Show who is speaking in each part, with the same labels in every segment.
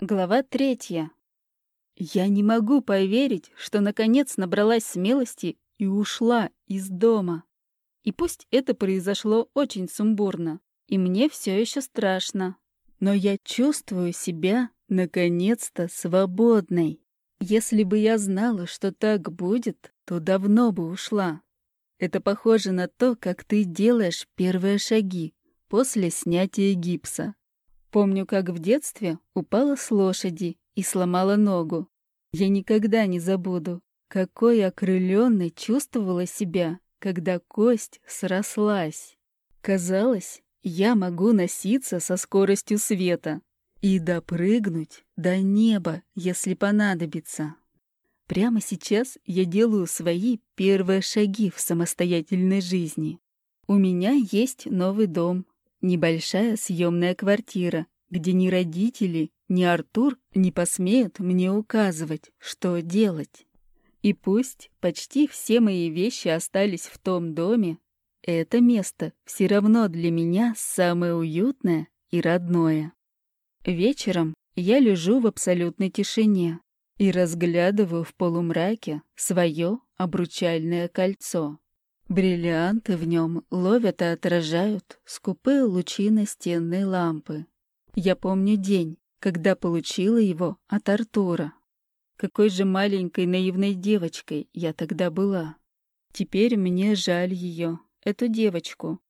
Speaker 1: Глава третья. Я не могу поверить, что наконец набралась смелости и ушла из дома. И пусть это произошло очень сумбурно, и мне все еще страшно, но я чувствую себя наконец-то свободной. Если бы я знала, что так будет, то давно бы ушла. Это похоже на то, как ты делаешь первые шаги после снятия гипса. Помню, как в детстве упала с лошади и сломала ногу. Я никогда не забуду, какой окрыленной чувствовала себя, когда кость срослась. Казалось, я могу носиться со скоростью света и допрыгнуть до неба, если понадобится. Прямо сейчас я делаю свои первые шаги в самостоятельной жизни. У меня есть новый дом, Небольшая съемная квартира, где ни родители, ни Артур не посмеют мне указывать, что делать. И пусть почти все мои вещи остались в том доме, это место все равно для меня самое уютное и родное. Вечером я лежу в абсолютной тишине и разглядываю в полумраке свое обручальное кольцо. Бриллианты в нем ловят и отражают скупые лучи настенной лампы. Я помню день, когда получила его от Артура. Какой же маленькой наивной девочкой я тогда была. Теперь мне жаль ее, эту девочку.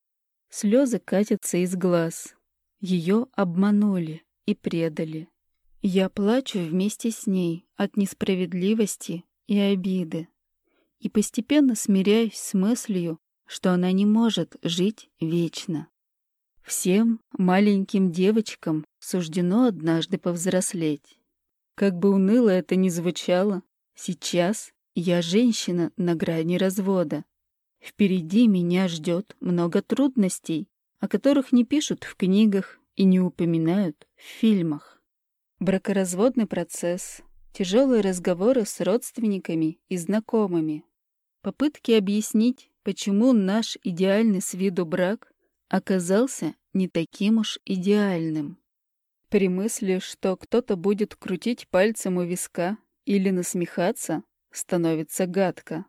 Speaker 1: Слезы катятся из глаз. Ее обманули и предали. Я плачу вместе с ней от несправедливости и обиды и постепенно смиряюсь с мыслью, что она не может жить вечно. Всем маленьким девочкам суждено однажды повзрослеть. Как бы уныло это ни звучало, сейчас я женщина на грани развода. Впереди меня ждет много трудностей, о которых не пишут в книгах и не упоминают в фильмах. Бракоразводный процесс, тяжелые разговоры с родственниками и знакомыми, Попытки объяснить, почему наш идеальный с виду брак оказался не таким уж идеальным. При мысли, что кто-то будет крутить пальцем у виска или насмехаться, становится гадко.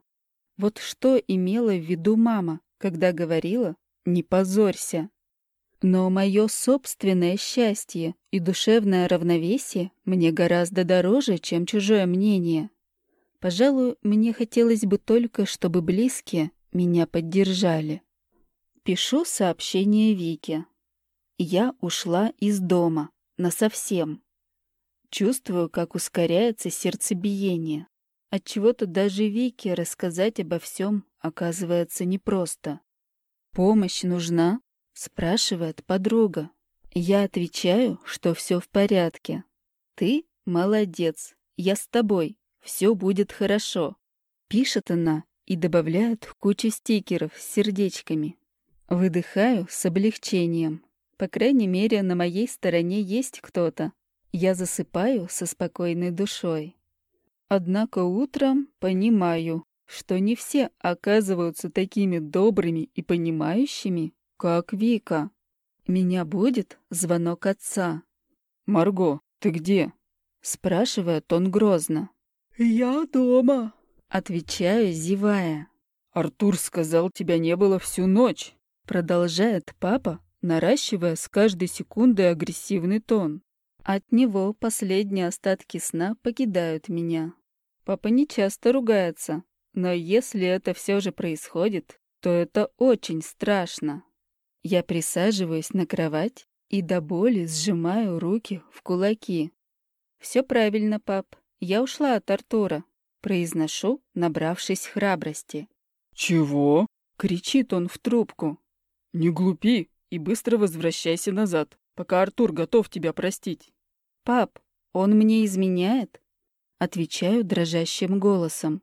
Speaker 1: Вот что имела в виду мама, когда говорила «не позорься». Но мое собственное счастье и душевное равновесие мне гораздо дороже, чем чужое мнение. Пожалуй, мне хотелось бы только, чтобы близкие меня поддержали. Пишу сообщение Вике. Я ушла из дома. Насовсем. Чувствую, как ускоряется сердцебиение. Отчего-то даже Вике рассказать обо всем оказывается непросто. «Помощь нужна?» — спрашивает подруга. Я отвечаю, что все в порядке. «Ты молодец, я с тобой. Все будет хорошо. Пишет она и добавляет кучу стикеров с сердечками. Выдыхаю с облегчением. По крайней мере, на моей стороне есть кто-то. Я засыпаю со спокойной душой. Однако утром понимаю, что не все оказываются такими добрыми и понимающими, как Вика. Меня будет звонок отца. «Марго, ты где?» — спрашивает он грозно.
Speaker 2: «Я дома», —
Speaker 1: отвечаю, зевая.
Speaker 2: «Артур сказал, тебя не было всю ночь», —
Speaker 1: продолжает папа, наращивая с каждой секундой агрессивный тон. От него последние остатки сна покидают меня. Папа не часто ругается, но если это все же происходит, то это очень страшно. Я присаживаюсь на кровать и до боли сжимаю руки в кулаки. «Все правильно, пап. Я ушла от Артура. Произношу, набравшись храбрости.
Speaker 2: «Чего?»
Speaker 1: — кричит он в трубку.
Speaker 2: «Не глупи и быстро возвращайся назад, пока Артур готов тебя простить».
Speaker 1: «Пап, он мне изменяет?» Отвечаю дрожащим голосом.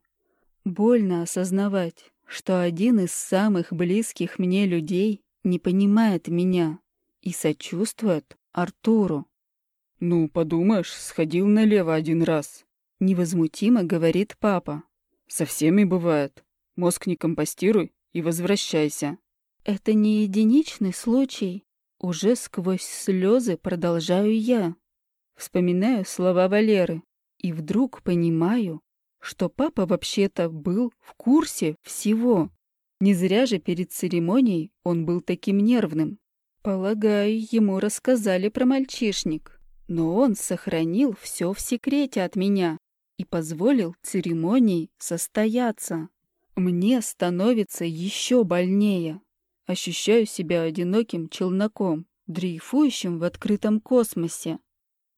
Speaker 1: Больно осознавать, что один из самых близких мне людей не понимает меня и сочувствует Артуру.
Speaker 2: «Ну, подумаешь, сходил налево один раз.
Speaker 1: Невозмутимо говорит папа.
Speaker 2: Со всеми бывает. Мозг не компостируй и возвращайся.
Speaker 1: Это не единичный случай. Уже сквозь слезы продолжаю я. Вспоминаю слова Валеры и вдруг понимаю, что папа вообще-то был в курсе всего. Не зря же перед церемонией он был таким нервным. Полагаю, ему рассказали про мальчишник, но он сохранил все в секрете от меня и позволил церемонии состояться. Мне становится еще больнее. Ощущаю себя одиноким челноком, дрейфующим в открытом космосе.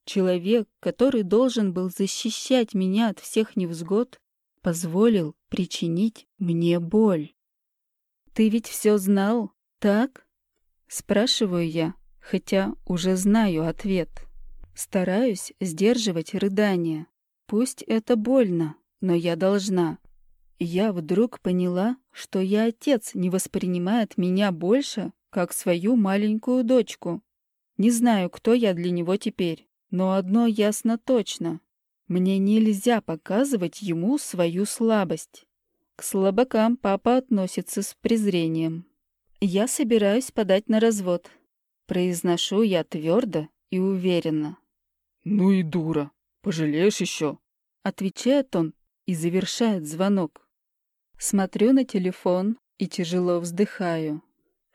Speaker 1: Человек, который должен был защищать меня от всех невзгод, позволил причинить мне боль. «Ты ведь все знал, так?» Спрашиваю я, хотя уже знаю ответ. Стараюсь сдерживать рыдания. Пусть это больно, но я должна. Я вдруг поняла, что я отец не воспринимает меня больше, как свою маленькую дочку. Не знаю, кто я для него теперь, но одно ясно точно. Мне нельзя показывать ему свою слабость. К слабакам папа относится с презрением. Я собираюсь подать на развод. Произношу я твердо и уверенно.
Speaker 2: «Ну и дура. Пожалеешь еще?»
Speaker 1: Отвечает он и завершает звонок. Смотрю на телефон и тяжело вздыхаю.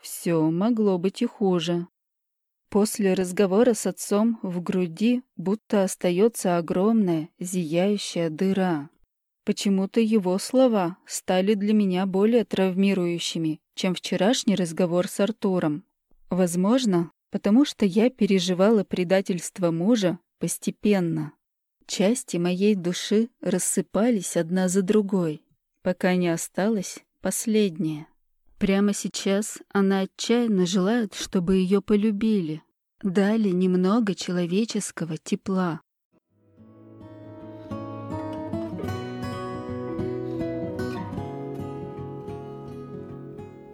Speaker 1: Все могло быть и хуже. После разговора с отцом в груди будто остается огромная, зияющая дыра. Почему-то его слова стали для меня более травмирующими, чем вчерашний разговор с Артуром. Возможно, потому что я переживала предательство мужа постепенно. Части моей души рассыпались одна за другой пока не осталась последняя. Прямо сейчас она отчаянно желает, чтобы ее полюбили, дали немного человеческого тепла.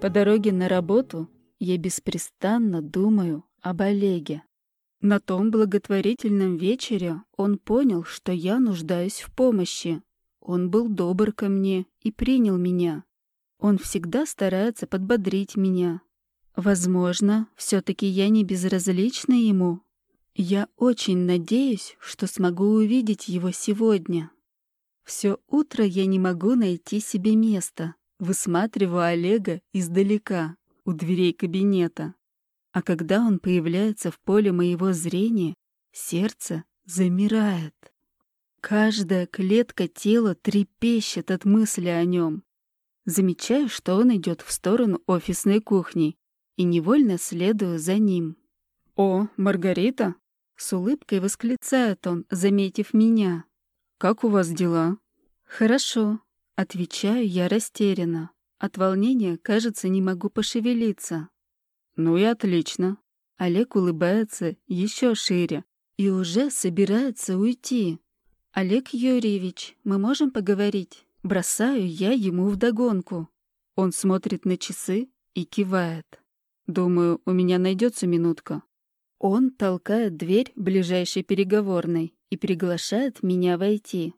Speaker 1: По дороге на работу я беспрестанно думаю об Олеге. На том благотворительном вечере он понял, что я нуждаюсь в помощи, он был добр ко мне и принял меня. Он всегда старается подбодрить меня. Возможно, все-таки я не безразлична ему. Я очень надеюсь, что смогу увидеть его сегодня. Все утро я не могу найти себе места. Высматриваю Олега издалека, у дверей кабинета. А когда он появляется в поле моего зрения, сердце замирает. Каждая клетка тела трепещет от мысли о нем. Замечаю, что он идет в сторону офисной кухни и невольно следую за ним.
Speaker 2: «О, Маргарита!»
Speaker 1: — с улыбкой восклицает он, заметив меня.
Speaker 2: «Как у вас дела?»
Speaker 1: «Хорошо», — отвечаю я растерянно. От волнения, кажется, не могу пошевелиться.
Speaker 2: «Ну и отлично».
Speaker 1: Олег улыбается еще шире и уже собирается уйти. «Олег Юрьевич, мы можем поговорить?» Бросаю я ему вдогонку. Он смотрит на часы и кивает. Думаю, у меня найдется минутка. Он толкает дверь ближайшей переговорной и приглашает меня войти.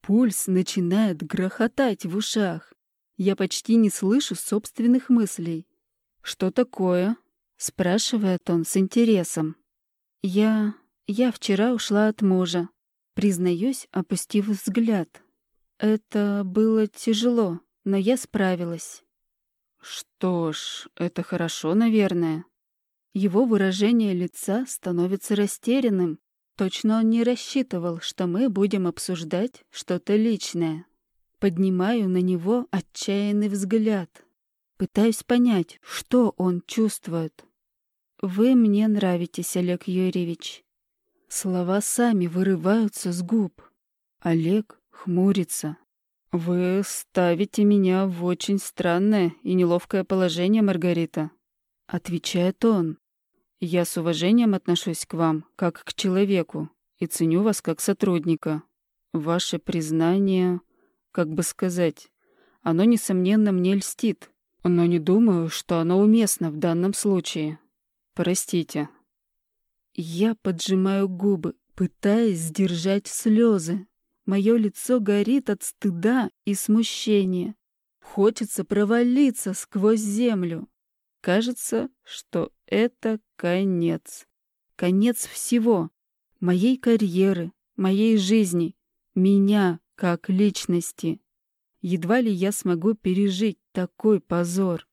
Speaker 1: Пульс начинает грохотать в ушах. Я почти не слышу собственных мыслей. «Что такое?» — спрашивает он с интересом. «Я... я вчера ушла от мужа. Признаюсь, опустив взгляд. Это было тяжело, но я справилась.
Speaker 2: Что ж, это хорошо, наверное.
Speaker 1: Его выражение лица становится растерянным. Точно он не рассчитывал, что мы будем обсуждать что-то личное. Поднимаю на него отчаянный взгляд. Пытаюсь понять, что он чувствует. «Вы мне нравитесь, Олег Юрьевич. Слова сами вырываются с губ. Олег хмурится.
Speaker 2: «Вы ставите меня в очень странное и неловкое положение, Маргарита», — отвечает он. «Я с уважением отношусь к вам, как к человеку, и ценю вас как сотрудника. Ваше признание, как бы сказать, оно, несомненно, мне льстит, но не думаю, что оно уместно в данном случае. Простите».
Speaker 1: Я поджимаю губы, пытаясь сдержать слезы. Мое лицо горит от стыда и смущения. Хочется провалиться сквозь землю. Кажется, что это конец. Конец всего. моей карьеры, моей жизни, меня как личности. Едва ли я смогу пережить такой позор.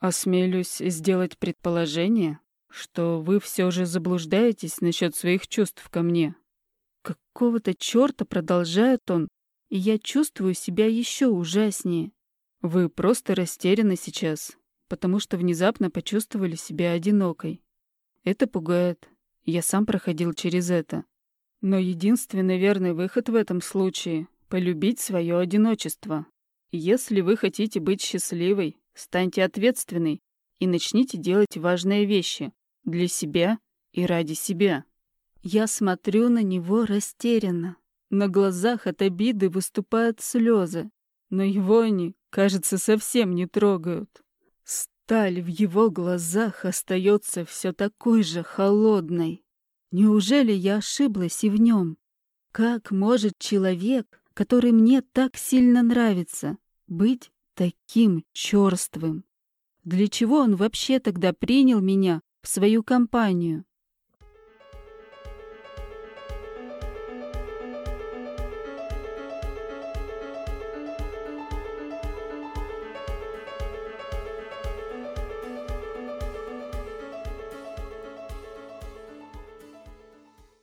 Speaker 2: Осмелюсь сделать предположение, что вы все же заблуждаетесь насчет своих чувств ко мне.
Speaker 1: Какого-то черта продолжает он, и я чувствую себя еще ужаснее.
Speaker 2: Вы просто растеряны сейчас, потому что внезапно почувствовали себя одинокой. Это пугает. Я сам проходил через это. Но единственный верный выход в этом случае — полюбить свое одиночество. Если вы хотите быть счастливой, станьте ответственной и начните делать важные вещи для себя и ради себя.
Speaker 1: Я смотрю на него растерянно. На глазах от обиды выступают слезы, но его они, кажется, совсем не трогают. Сталь в его глазах остается все такой же холодной. Неужели я ошиблась и в нем? Как может человек, который мне так сильно нравится, быть таким черствым? Для чего он вообще тогда принял меня в свою компанию?